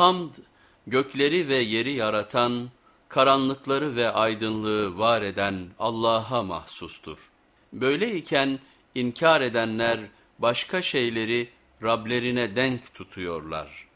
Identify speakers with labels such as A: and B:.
A: Hamd, gökleri ve yeri yaratan, karanlıkları ve aydınlığı var eden Allah'a mahsustur. Böyleyken inkar edenler başka şeyleri Rablerine denk tutuyorlar.''